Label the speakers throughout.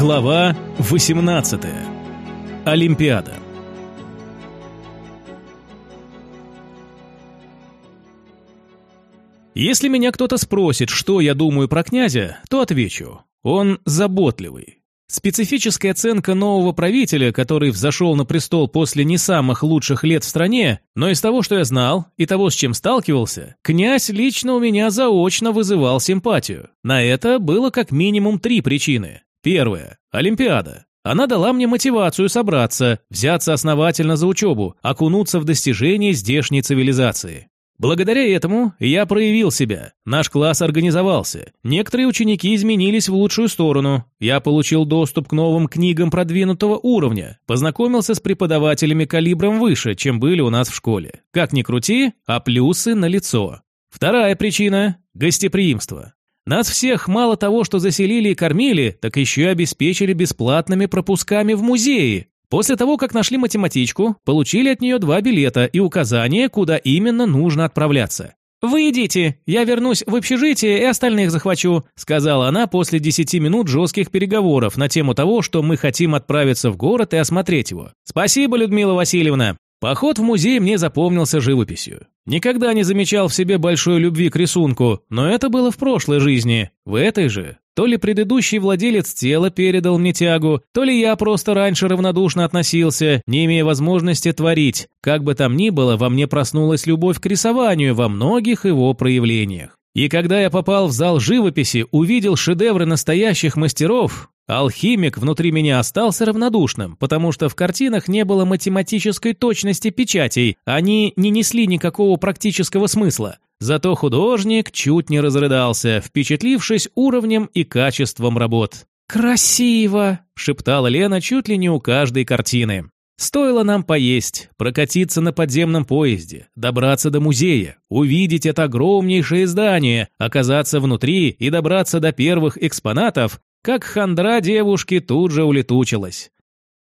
Speaker 1: Глава 18. Олимпиада. Если меня кто-то спросит, что я думаю про князя, то отвечу. Он заботливый. Специфическая оценка нового правителя, который взошел на престол после не самых лучших лет в стране, но из того, что я знал, и того, с чем сталкивался, князь лично у меня заочно вызывал симпатию. На это было как минимум три причины. Первая – Олимпиада. Она дала мне мотивацию собраться, взяться основательно за учебу, окунуться в достижение здешней цивилизации. Благодаря этому я проявил себя. Наш класс организовался. Некоторые ученики изменились в лучшую сторону. Я получил доступ к новым книгам продвинутого уровня. Познакомился с преподавателями калибром выше, чем были у нас в школе. Как ни крути, а плюсы на лицо. Вторая причина – гостеприимство. Нас всех мало того, что заселили и кормили, так еще и обеспечили бесплатными пропусками в музеи. После того, как нашли математичку, получили от нее два билета и указание, куда именно нужно отправляться. «Вы идите, я вернусь в общежитие и остальных захвачу», сказала она после 10 минут жестких переговоров на тему того, что мы хотим отправиться в город и осмотреть его. «Спасибо, Людмила Васильевна». Поход в музей мне запомнился живописью. Никогда не замечал в себе большой любви к рисунку, но это было в прошлой жизни. В этой же то ли предыдущий владелец тела передал мне тягу, то ли я просто раньше равнодушно относился, не имея возможности творить. Как бы там ни было, во мне проснулась любовь к рисованию во многих его проявлениях. И когда я попал в зал живописи, увидел шедевры настоящих мастеров, алхимик внутри меня остался равнодушным, потому что в картинах не было математической точности печатей, они не несли никакого практического смысла. Зато художник чуть не разрыдался, впечатлившись уровнем и качеством работ. «Красиво!» – шептала Лена чуть ли не у каждой картины. Стоило нам поесть, прокатиться на подземном поезде, добраться до музея, увидеть это огромнейшее здание, оказаться внутри и добраться до первых экспонатов, как хандра девушки тут же улетучилась.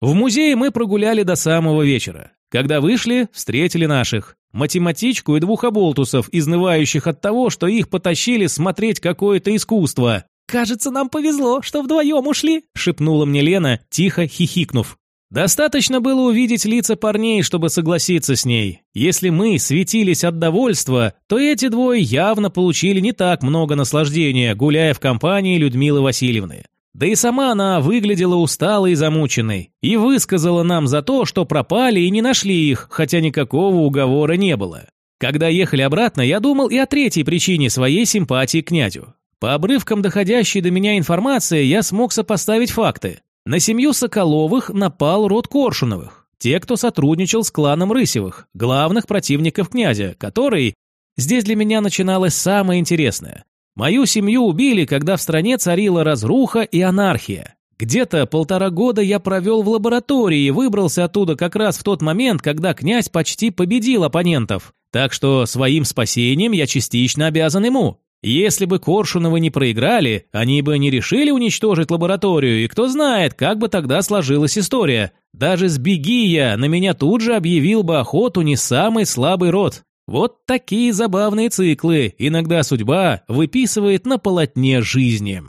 Speaker 1: В музее мы прогуляли до самого вечера. Когда вышли, встретили наших. Математичку и двух оболтусов, изнывающих от того, что их потащили смотреть какое-то искусство. «Кажется, нам повезло, что вдвоем ушли», — шепнула мне Лена, тихо хихикнув. Достаточно было увидеть лица парней, чтобы согласиться с ней. Если мы светились от довольства, то эти двое явно получили не так много наслаждения, гуляя в компании Людмилы Васильевны. Да и сама она выглядела усталой и замученной, и высказала нам за то, что пропали и не нашли их, хотя никакого уговора не было. Когда ехали обратно, я думал и о третьей причине своей симпатии к князю. По обрывкам доходящей до меня информации я смог сопоставить факты. На семью Соколовых напал род Коршуновых, те, кто сотрудничал с кланом Рысевых, главных противников князя, который... Здесь для меня начиналось самое интересное. Мою семью убили, когда в стране царила разруха и анархия. Где-то полтора года я провел в лаборатории и выбрался оттуда как раз в тот момент, когда князь почти победил оппонентов. Так что своим спасением я частично обязан ему. Если бы Коршуновы не проиграли, они бы не решили уничтожить лабораторию, и кто знает, как бы тогда сложилась история. Даже сбеги я, на меня тут же объявил бы охоту не самый слабый род. Вот такие забавные циклы иногда судьба выписывает на полотне жизни.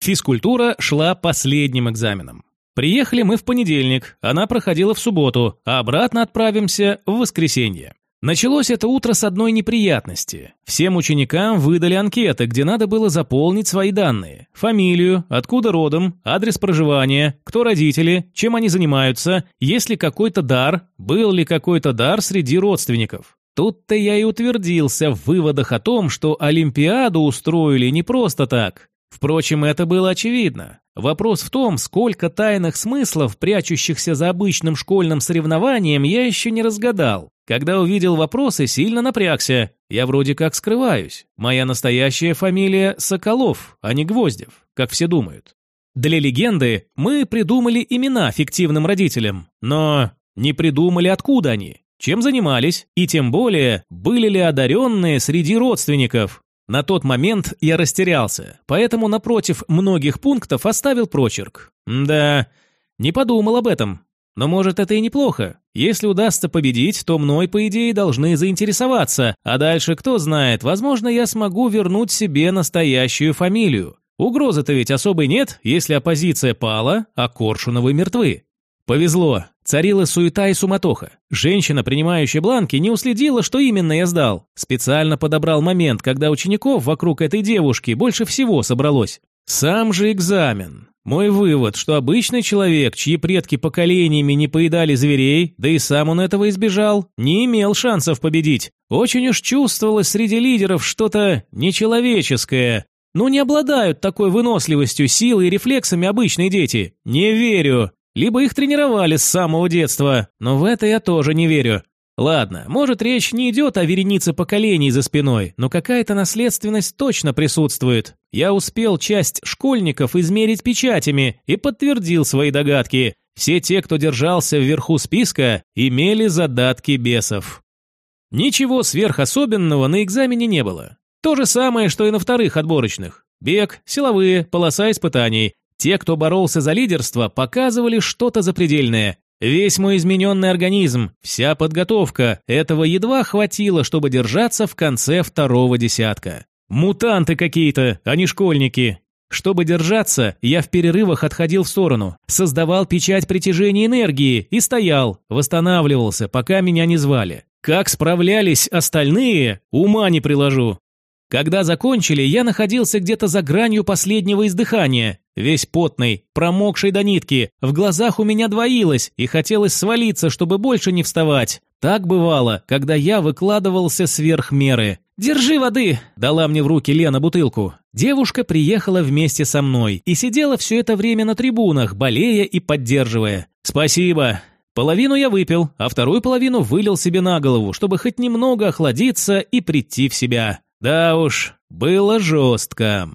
Speaker 1: Физкультура шла последним экзаменом. Приехали мы в понедельник, она проходила в субботу, а обратно отправимся в воскресенье. Началось это утро с одной неприятности. Всем ученикам выдали анкеты, где надо было заполнить свои данные. Фамилию, откуда родом, адрес проживания, кто родители, чем они занимаются, есть ли какой-то дар, был ли какой-то дар среди родственников. Тут-то я и утвердился в выводах о том, что Олимпиаду устроили не просто так. Впрочем, это было очевидно. Вопрос в том, сколько тайных смыслов, прячущихся за обычным школьным соревнованием, я еще не разгадал. Когда увидел вопросы, сильно напрягся. Я вроде как скрываюсь. Моя настоящая фамилия Соколов, а не Гвоздев, как все думают. Для легенды мы придумали имена фиктивным родителям, но не придумали, откуда они, чем занимались, и тем более, были ли одаренные среди родственников. На тот момент я растерялся, поэтому напротив многих пунктов оставил прочерк. Да, не подумал об этом. Но может это и неплохо. Если удастся победить, то мной, по идее, должны заинтересоваться, а дальше кто знает, возможно, я смогу вернуть себе настоящую фамилию. Угрозы-то ведь особой нет, если оппозиция пала, а Коршуновы мертвы. Повезло. Царила суета и суматоха. Женщина, принимающая бланки, не уследила, что именно я сдал. Специально подобрал момент, когда учеников вокруг этой девушки больше всего собралось. Сам же экзамен. Мой вывод, что обычный человек, чьи предки поколениями не поедали зверей, да и сам он этого избежал, не имел шансов победить. Очень уж чувствовалось среди лидеров что-то нечеловеческое. Ну не обладают такой выносливостью, силой и рефлексами обычные дети. Не верю. Либо их тренировали с самого детства, но в это я тоже не верю. Ладно, может речь не идет о веренице поколений за спиной, но какая-то наследственность точно присутствует. Я успел часть школьников измерить печатями и подтвердил свои догадки. Все те, кто держался вверху списка, имели задатки бесов. Ничего сверхособенного на экзамене не было. То же самое, что и на вторых отборочных. Бег, силовые, полоса испытаний. Те, кто боролся за лидерство, показывали что-то запредельное. Весь мой измененный организм, вся подготовка, этого едва хватило, чтобы держаться в конце второго десятка. Мутанты какие-то, а не школьники. Чтобы держаться, я в перерывах отходил в сторону, создавал печать притяжения энергии и стоял, восстанавливался, пока меня не звали. Как справлялись остальные, ума не приложу. Когда закончили, я находился где-то за гранью последнего издыхания, весь потный, промокший до нитки, в глазах у меня двоилось и хотелось свалиться, чтобы больше не вставать. Так бывало, когда я выкладывался сверх меры. «Держи воды!» – дала мне в руки Лена бутылку. Девушка приехала вместе со мной и сидела все это время на трибунах, болея и поддерживая. «Спасибо!» Половину я выпил, а вторую половину вылил себе на голову, чтобы хоть немного охладиться и прийти в себя. Да уж, было жестко.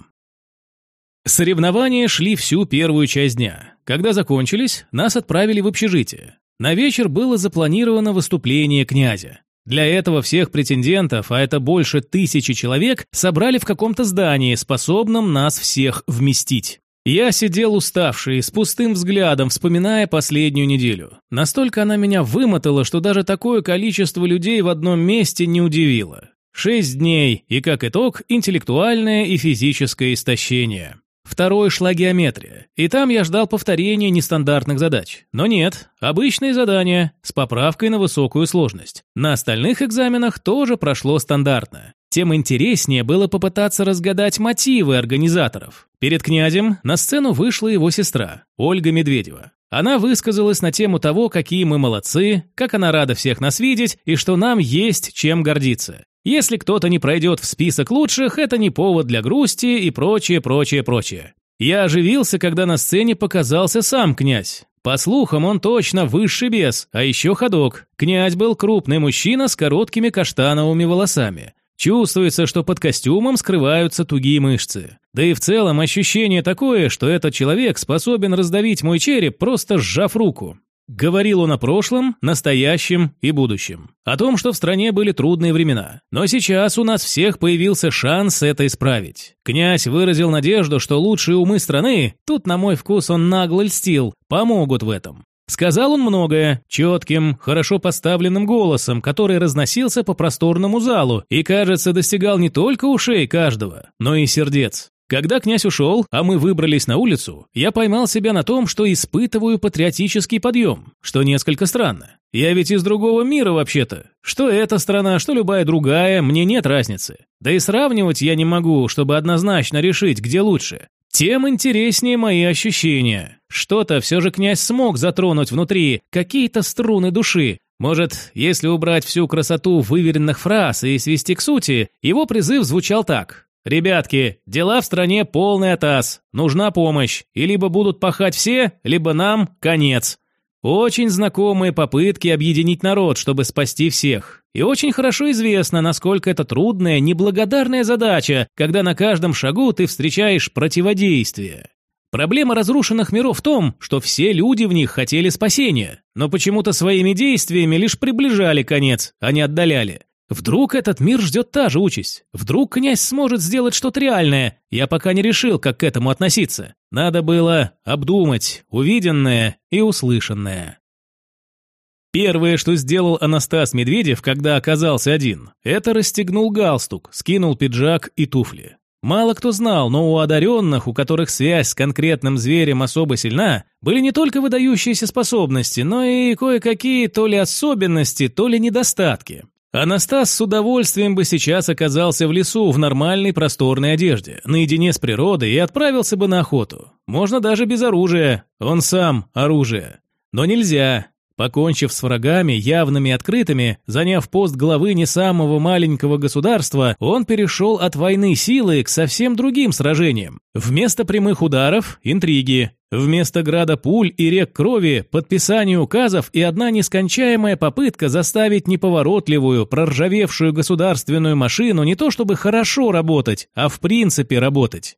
Speaker 1: Соревнования шли всю первую часть дня. Когда закончились, нас отправили в общежитие. На вечер было запланировано выступление князя. Для этого всех претендентов, а это больше тысячи человек, собрали в каком-то здании, способном нас всех вместить. Я сидел уставший, с пустым взглядом, вспоминая последнюю неделю. Настолько она меня вымотала, что даже такое количество людей в одном месте не удивило. Шесть дней, и как итог, интеллектуальное и физическое истощение. Второй шла геометрия, и там я ждал повторения нестандартных задач. Но нет, обычные задания, с поправкой на высокую сложность. На остальных экзаменах тоже прошло стандартно. Тем интереснее было попытаться разгадать мотивы организаторов. Перед князем на сцену вышла его сестра, Ольга Медведева. Она высказалась на тему того, какие мы молодцы, как она рада всех нас видеть и что нам есть чем гордиться. Если кто-то не пройдет в список лучших, это не повод для грусти и прочее, прочее, прочее. Я оживился, когда на сцене показался сам князь. По слухам, он точно высший бес, а еще ходок. Князь был крупный мужчина с короткими каштановыми волосами. Чувствуется, что под костюмом скрываются тугие мышцы. Да и в целом ощущение такое, что этот человек способен раздавить мой череп, просто сжав руку. Говорил он о прошлом, настоящем и будущем. О том, что в стране были трудные времена. Но сейчас у нас всех появился шанс это исправить. Князь выразил надежду, что лучшие умы страны, тут на мой вкус он нагло льстил, помогут в этом. Сказал он многое, четким, хорошо поставленным голосом, который разносился по просторному залу и, кажется, достигал не только ушей каждого, но и сердец. Когда князь ушел, а мы выбрались на улицу, я поймал себя на том, что испытываю патриотический подъем, что несколько странно. Я ведь из другого мира вообще-то. Что эта страна, что любая другая, мне нет разницы. Да и сравнивать я не могу, чтобы однозначно решить, где лучше. Тем интереснее мои ощущения. Что-то все же князь смог затронуть внутри, какие-то струны души. Может, если убрать всю красоту выверенных фраз и свести к сути, его призыв звучал так. «Ребятки, дела в стране полный атас. Нужна помощь. И либо будут пахать все, либо нам конец». Очень знакомые попытки объединить народ, чтобы спасти всех. И очень хорошо известно, насколько это трудная, неблагодарная задача, когда на каждом шагу ты встречаешь противодействие. Проблема разрушенных миров в том, что все люди в них хотели спасения, но почему-то своими действиями лишь приближали конец, а не отдаляли. Вдруг этот мир ждет та же участь? Вдруг князь сможет сделать что-то реальное? Я пока не решил, как к этому относиться. Надо было обдумать увиденное и услышанное. Первое, что сделал Анастас Медведев, когда оказался один, это расстегнул галстук, скинул пиджак и туфли. Мало кто знал, но у одаренных, у которых связь с конкретным зверем особо сильна, были не только выдающиеся способности, но и кое-какие то ли особенности, то ли недостатки. Анастас с удовольствием бы сейчас оказался в лесу в нормальной просторной одежде, наедине с природой и отправился бы на охоту. Можно даже без оружия, он сам оружие. Но нельзя. Покончив с врагами, явными и открытыми, заняв пост главы не самого маленького государства, он перешел от войны силы к совсем другим сражениям. Вместо прямых ударов – интриги. Вместо града пуль и рек крови – подписание указов и одна нескончаемая попытка заставить неповоротливую, проржавевшую государственную машину не то чтобы хорошо работать, а в принципе работать.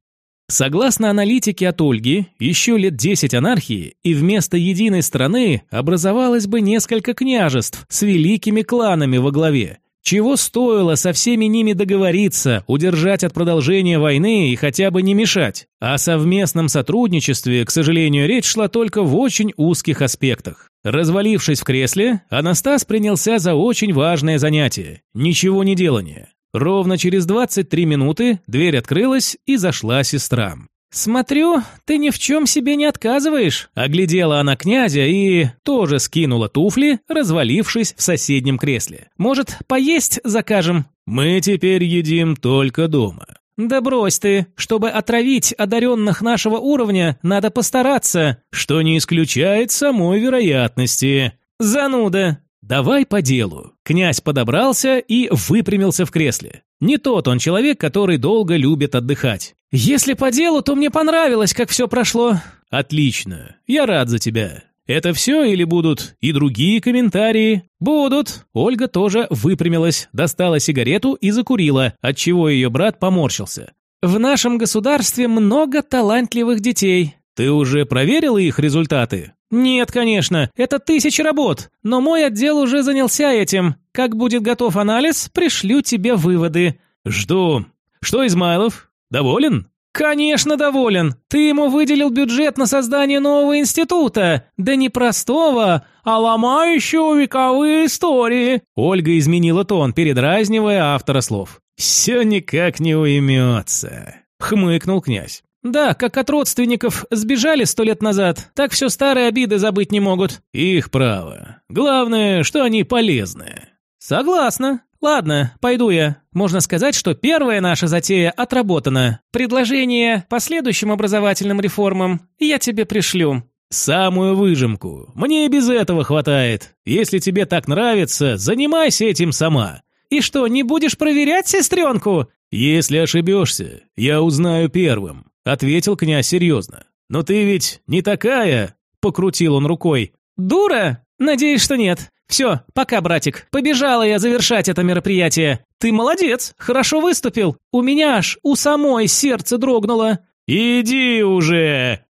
Speaker 1: Согласно аналитике от Ольги, еще лет 10 анархии, и вместо единой страны образовалось бы несколько княжеств с великими кланами во главе. Чего стоило со всеми ними договориться, удержать от продолжения войны и хотя бы не мешать? О совместном сотрудничестве, к сожалению, речь шла только в очень узких аспектах. Развалившись в кресле, Анастас принялся за очень важное занятие – ничего не делание. Ровно через 23 минуты дверь открылась и зашла сестра. «Смотрю, ты ни в чем себе не отказываешь», – оглядела она князя и тоже скинула туфли, развалившись в соседнем кресле. «Может, поесть закажем?» «Мы теперь едим только дома». «Да брось ты, чтобы отравить одаренных нашего уровня, надо постараться, что не исключает самой вероятности». «Зануда!» «Давай по делу». Князь подобрался и выпрямился в кресле. Не тот он человек, который долго любит отдыхать. «Если по делу, то мне понравилось, как все прошло». «Отлично. Я рад за тебя. Это все или будут и другие комментарии? Будут. Ольга тоже выпрямилась, достала сигарету и закурила, отчего ее брат поморщился. В нашем государстве много талантливых детей. Ты уже проверила их результаты? «Нет, конечно, это тысячи работ, но мой отдел уже занялся этим. Как будет готов анализ, пришлю тебе выводы». «Жду. Что, Измайлов, доволен?» «Конечно доволен. Ты ему выделил бюджет на создание нового института. Да не простого, а ломающего вековые истории». Ольга изменила тон, передразнивая автора слов. «Все никак не уймется», — хмыкнул князь. Да, как от родственников сбежали сто лет назад, так все старые обиды забыть не могут. Их право. Главное, что они полезные. Согласна. Ладно, пойду я. Можно сказать, что первая наша затея отработана. Предложение по следующим образовательным реформам я тебе пришлю. Самую выжимку. Мне и без этого хватает. Если тебе так нравится, занимайся этим сама. И что, не будешь проверять сестренку? Если ошибешься, я узнаю первым. Ответил князь серьезно. «Но ты ведь не такая!» Покрутил он рукой. «Дура? Надеюсь, что нет. Все, пока, братик. Побежала я завершать это мероприятие. Ты молодец, хорошо выступил. У меня аж у самой сердце дрогнуло». «Иди уже!»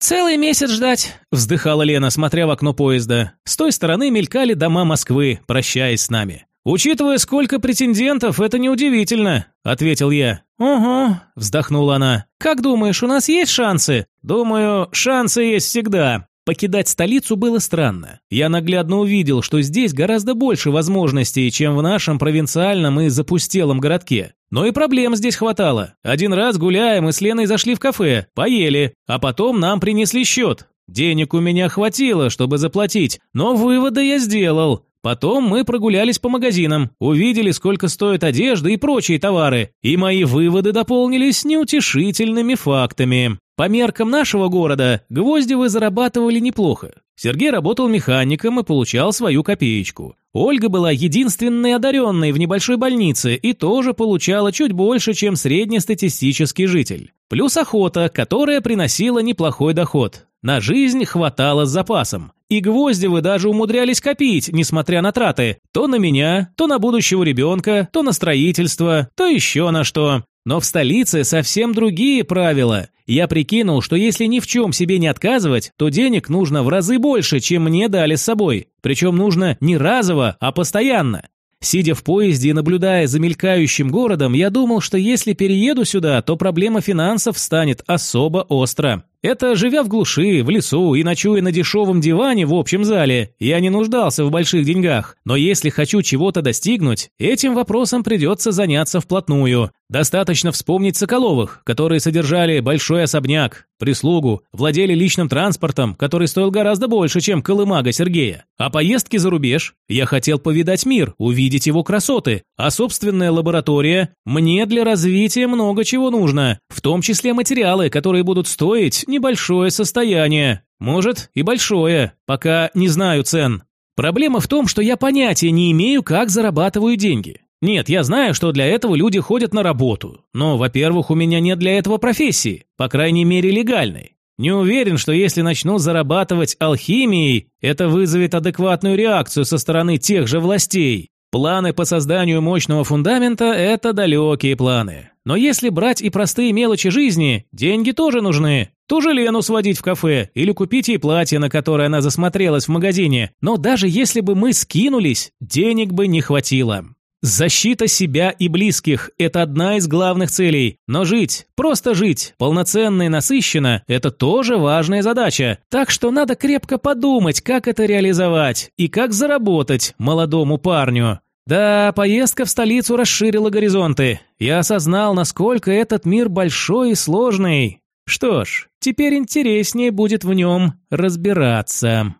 Speaker 1: «Целый месяц ждать», – вздыхала Лена, смотря в окно поезда. С той стороны мелькали дома Москвы, прощаясь с нами. «Учитывая, сколько претендентов, это неудивительно», – ответил я. «Угу», – вздохнула она. «Как думаешь, у нас есть шансы?» «Думаю, шансы есть всегда». Покидать столицу было странно. Я наглядно увидел, что здесь гораздо больше возможностей, чем в нашем провинциальном и запустелом городке. Но и проблем здесь хватало. Один раз гуляя, мы с Леной зашли в кафе, поели, а потом нам принесли счет. Денег у меня хватило, чтобы заплатить, но выводы я сделал. Потом мы прогулялись по магазинам, увидели, сколько стоит одежда и прочие товары, и мои выводы дополнились неутешительными фактами. По меркам нашего города, Гвоздевы зарабатывали неплохо. Сергей работал механиком и получал свою копеечку. Ольга была единственной одаренной в небольшой больнице и тоже получала чуть больше, чем среднестатистический житель. Плюс охота, которая приносила неплохой доход. На жизнь хватало с запасом. И Гвоздевы даже умудрялись копить, несмотря на траты. То на меня, то на будущего ребенка, то на строительство, то еще на что. Но в столице совсем другие правила. Я прикинул, что если ни в чем себе не отказывать, то денег нужно в разы больше, чем мне дали с собой. Причем нужно не разово, а постоянно. Сидя в поезде и наблюдая за мелькающим городом, я думал, что если перееду сюда, то проблема финансов станет особо остро. Это живя в глуши, в лесу и ночуя на дешевом диване в общем зале, я не нуждался в больших деньгах. Но если хочу чего-то достигнуть, этим вопросом придется заняться вплотную. Достаточно вспомнить Соколовых, которые содержали большой особняк, прислугу, владели личным транспортом, который стоил гораздо больше, чем колымага Сергея. А поездки за рубеж? Я хотел повидать мир, увидеть его красоты. А собственная лаборатория? Мне для развития много чего нужно, в том числе материалы, которые будут стоить небольшое состояние. Может, и большое, пока не знаю цен. Проблема в том, что я понятия не имею, как зарабатываю деньги. Нет, я знаю, что для этого люди ходят на работу. Но, во-первых, у меня нет для этого профессии, по крайней мере, легальной. Не уверен, что если начну зарабатывать алхимией, это вызовет адекватную реакцию со стороны тех же властей. Планы по созданию мощного фундамента – это далекие планы. Но если брать и простые мелочи жизни, деньги тоже нужны. Ту же Лену сводить в кафе или купить ей платье, на которое она засмотрелась в магазине. Но даже если бы мы скинулись, денег бы не хватило. Защита себя и близких – это одна из главных целей. Но жить, просто жить, полноценно и насыщенно – это тоже важная задача. Так что надо крепко подумать, как это реализовать и как заработать молодому парню. Да, поездка в столицу расширила горизонты. Я осознал, насколько этот мир большой и сложный. Что ж, теперь интереснее будет в нем разбираться.